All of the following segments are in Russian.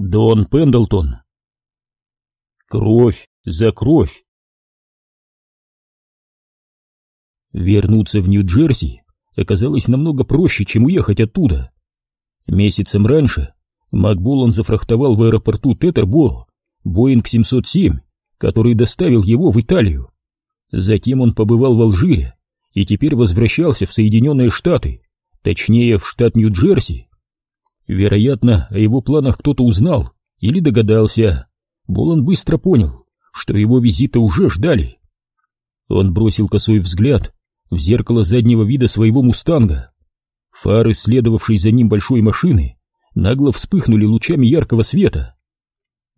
Дон Пендлтон. Кровь за кровь. Вернуться в Нью-Джерси оказалось намного проще, чем уехать оттуда. Месяцем раньше Макбулан зафрахтовал в аэропорту Тетерборо Боинг 707, который доставил его в Италию. Затем он побывал в Алжире и теперь возвращался в Соединенные Штаты, точнее в штат Нью-Джерси. Вероятно, о его планах кто-то узнал или догадался. Болон быстро понял, что его визита уже ждали. Он бросил косой взгляд в зеркало заднего вида своего мустанга. Фары, следовавшей за ним большой машины, нагло вспыхнули лучами яркого света.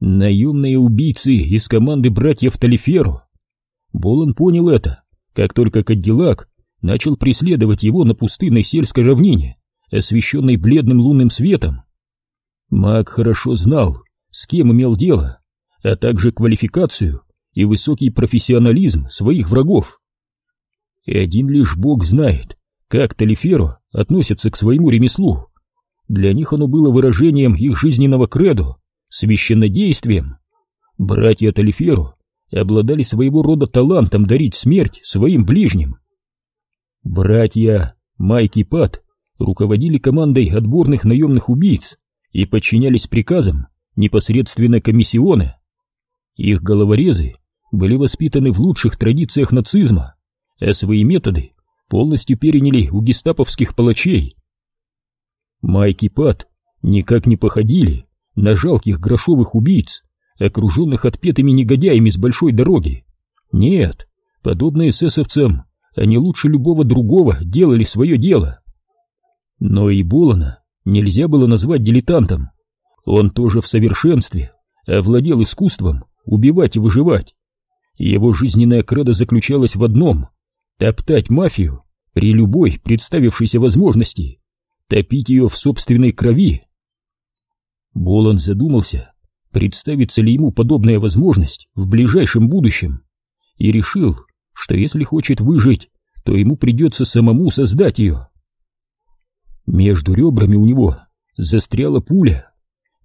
Наемные убийцы из команды братьев Талиферо. Болон понял это, как только Кадиллак начал преследовать его на пустынной сельской равнине освещенной бледным лунным светом. Маг хорошо знал, с кем имел дело, а также квалификацию и высокий профессионализм своих врагов. И один лишь бог знает, как Талиферо относится к своему ремеслу. Для них оно было выражением их жизненного кредо, священнодействием. Братья Талиферо обладали своего рода талантом дарить смерть своим ближним. Братья Майки Пат руководили командой отборных наемных убийц и подчинялись приказам непосредственно комиссионы. Их головорезы были воспитаны в лучших традициях нацизма, а свои методы полностью переняли у гестаповских палачей. Майки Пат никак не походили на жалких грошовых убийц, окруженных отпетыми негодяями с большой дороги. Нет, подобные эсэсовцам, они лучше любого другого делали свое дело. Но и Болона нельзя было назвать дилетантом. Он тоже в совершенстве овладел искусством убивать и выживать. Его жизненная кредо заключалась в одном — топтать мафию при любой представившейся возможности, топить ее в собственной крови. Болон задумался, представится ли ему подобная возможность в ближайшем будущем, и решил, что если хочет выжить, то ему придется самому создать ее. Между ребрами у него застряла пуля.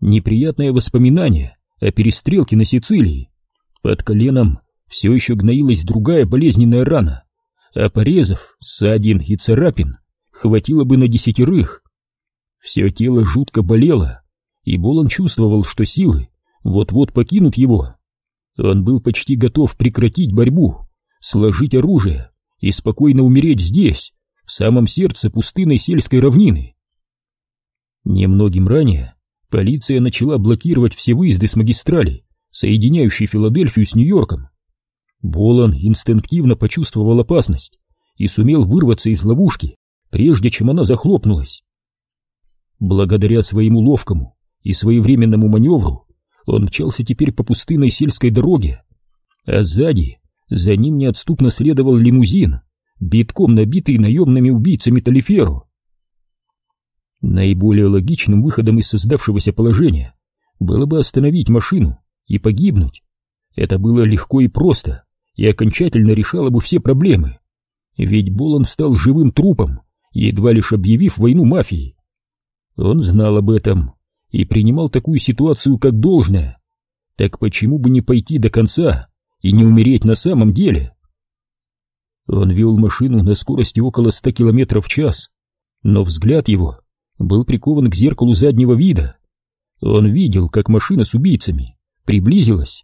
Неприятное воспоминание о перестрелке на Сицилии. Под коленом все еще гноилась другая болезненная рана, а порезов, ссадин и царапин хватило бы на десятерых. Все тело жутко болело, и Болон чувствовал, что силы вот-вот покинут его. Он был почти готов прекратить борьбу, сложить оружие и спокойно умереть здесь, в самом сердце пустынной сельской равнины. Немногим ранее полиция начала блокировать все выезды с магистрали, соединяющей Филадельфию с Нью-Йорком. Болан инстинктивно почувствовал опасность и сумел вырваться из ловушки, прежде чем она захлопнулась. Благодаря своему ловкому и своевременному маневру он мчался теперь по пустынной сельской дороге, а сзади за ним неотступно следовал лимузин, битком набитый наемными убийцами Талиферу. Наиболее логичным выходом из создавшегося положения было бы остановить машину и погибнуть. Это было легко и просто, и окончательно решало бы все проблемы. Ведь Болон стал живым трупом, едва лишь объявив войну мафии. Он знал об этом и принимал такую ситуацию как должное. Так почему бы не пойти до конца и не умереть на самом деле? Он вел машину на скорости около ста километров в час, но взгляд его был прикован к зеркалу заднего вида. Он видел, как машина с убийцами приблизилась.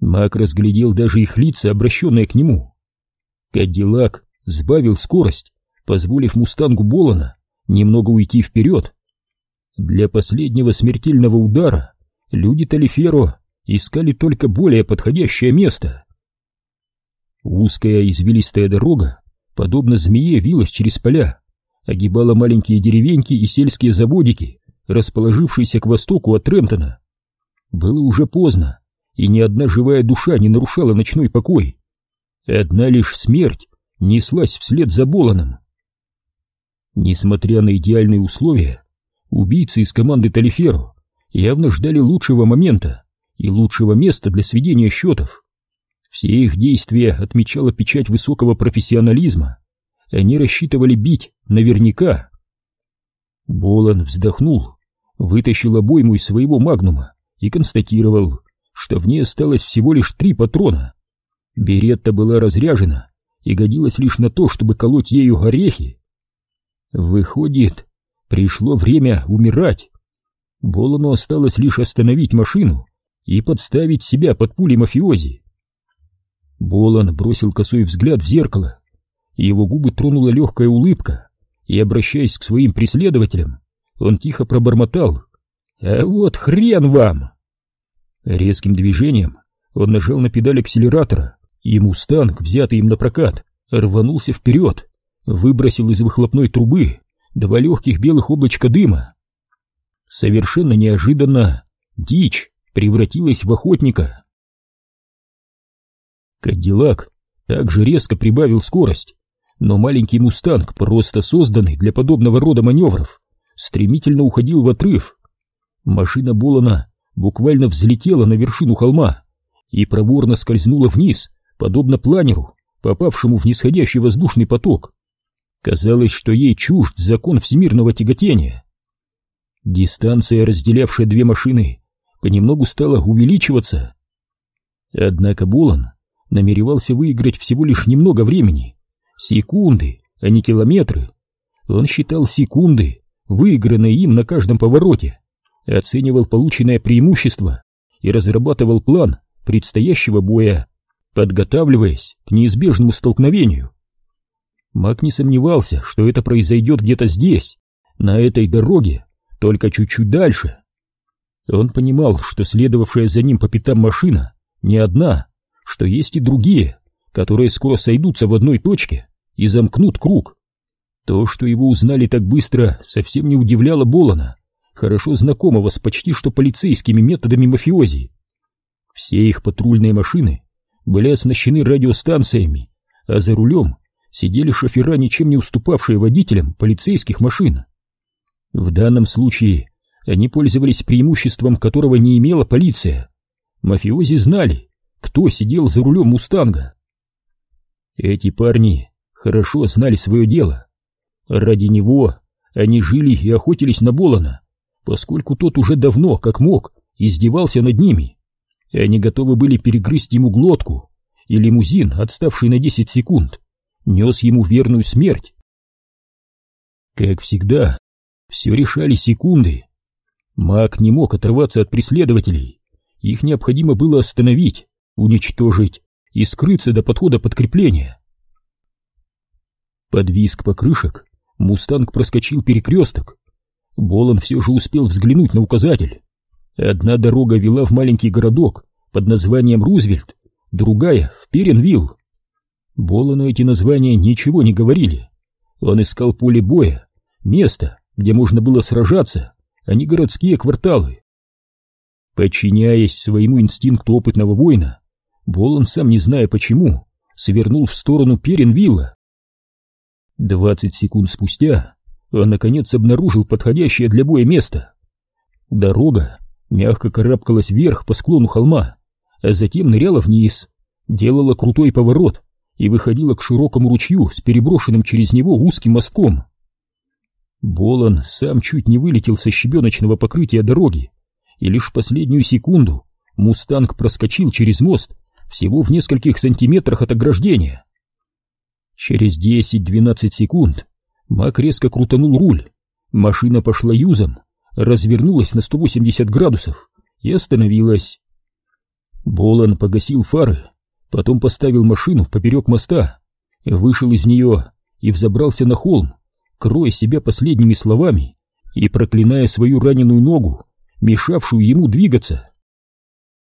Мак разглядел даже их лица, обращенные к нему. Кадиллак сбавил скорость, позволив мустангу Болана немного уйти вперед. Для последнего смертельного удара люди Талиферо искали только более подходящее место. Узкая извилистая дорога, подобно змее, вилась через поля, огибала маленькие деревеньки и сельские заводики, расположившиеся к востоку от Трентона. Было уже поздно, и ни одна живая душа не нарушала ночной покой. Одна лишь смерть неслась вслед за Боланом. Несмотря на идеальные условия, убийцы из команды Талиферо явно ждали лучшего момента и лучшего места для сведения счетов. Все их действия отмечала печать высокого профессионализма. Они рассчитывали бить наверняка. Болан вздохнул. вытащил обойму из своего магнума и констатировал, что в ней осталось всего лишь три патрона. Беретта была разряжена и годилась лишь на то, чтобы колоть ею орехи. Выходит, пришло время умирать. Болону осталось лишь остановить машину и подставить себя под пули мафиози. Болон бросил косой взгляд в зеркало, его губы тронула легкая улыбка, и, обращаясь к своим преследователям, он тихо пробормотал «А вот хрен вам!» Резким движением он нажал на педаль акселератора, и «Мустанг», взятый им на прокат, рванулся вперед, выбросил из выхлопной трубы два легких белых облачка дыма. Совершенно неожиданно дичь превратилась в охотника. Кадиллак также резко прибавил скорость, но маленький «Мустанг», просто созданный для подобного рода маневров, стремительно уходил в отрыв. Машина Болона буквально взлетела на вершину холма и проворно скользнула вниз, подобно планеру, попавшему в нисходящий воздушный поток. Казалось, что ей чужд закон всемирного тяготения. Дистанция, разделявшая две машины, понемногу стала увеличиваться. Однако Болон намеревался выиграть всего лишь немного времени, секунды, а не километры. Он считал секунды, выигранные им на каждом повороте, оценивал полученное преимущество и разрабатывал план предстоящего боя, подготавливаясь к неизбежному столкновению. Мак не сомневался, что это произойдет где-то здесь, на этой дороге, только чуть-чуть дальше. Он понимал, что следовавшая за ним по пятам машина не одна, что есть и другие, которые скоро сойдутся в одной точке и замкнут круг. То, что его узнали так быстро, совсем не удивляло Болона, хорошо знакомого с почти что полицейскими методами мафиози. Все их патрульные машины были оснащены радиостанциями, а за рулем сидели шофера, ничем не уступавшие водителям полицейских машин. В данном случае они пользовались преимуществом, которого не имела полиция. Мафиози знали, кто сидел за рулем «Мустанга». Эти парни хорошо знали свое дело. Ради него они жили и охотились на Болона, поскольку тот уже давно, как мог, издевался над ними. И они готовы были перегрызть ему глотку, и лимузин, отставший на 10 секунд, нес ему верную смерть. Как всегда, все решали секунды. Маг не мог оторваться от преследователей. Их необходимо было остановить, уничтожить и скрыться до подхода подкрепления. Под визг покрышек «Мустанг» проскочил перекресток. Болон все же успел взглянуть на указатель. Одна дорога вела в маленький городок под названием Рузвельт, другая — в Перенвилл. Болону эти названия ничего не говорили. Он искал поле боя, место, где можно было сражаться, а не городские кварталы. Подчиняясь своему инстинкту опытного воина, Болон, сам не зная почему, свернул в сторону Перенвилла. Двадцать секунд спустя он, наконец, обнаружил подходящее для боя место. Дорога мягко карабкалась вверх по склону холма, а затем ныряла вниз, делала крутой поворот и выходила к широкому ручью с переброшенным через него узким мостком. Болон сам чуть не вылетел со щебеночного покрытия дороги, и лишь в последнюю секунду «Мустанг» проскочил через мост всего в нескольких сантиметрах от ограждения. Через 10-12 секунд Мак резко крутанул руль, машина пошла юзом, развернулась на 180 градусов и остановилась. Болан погасил фары, потом поставил машину поперек моста, вышел из нее и взобрался на холм, кроя себя последними словами и проклиная свою раненую ногу, мешавшую ему двигаться.